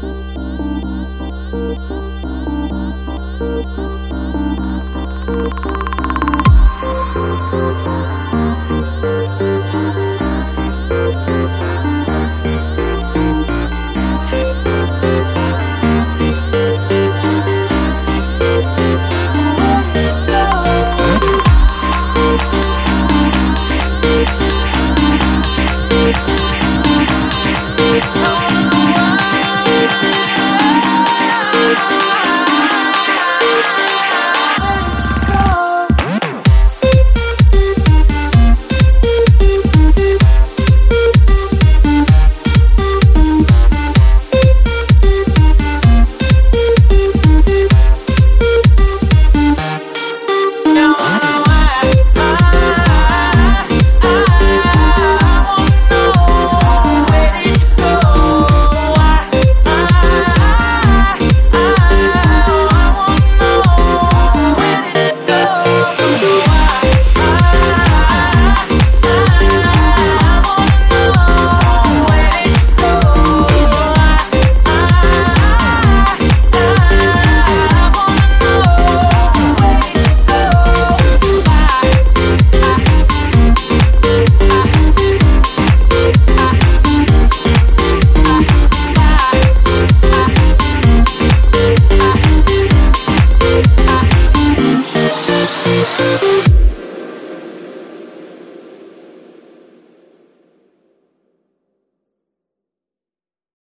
Oh. you.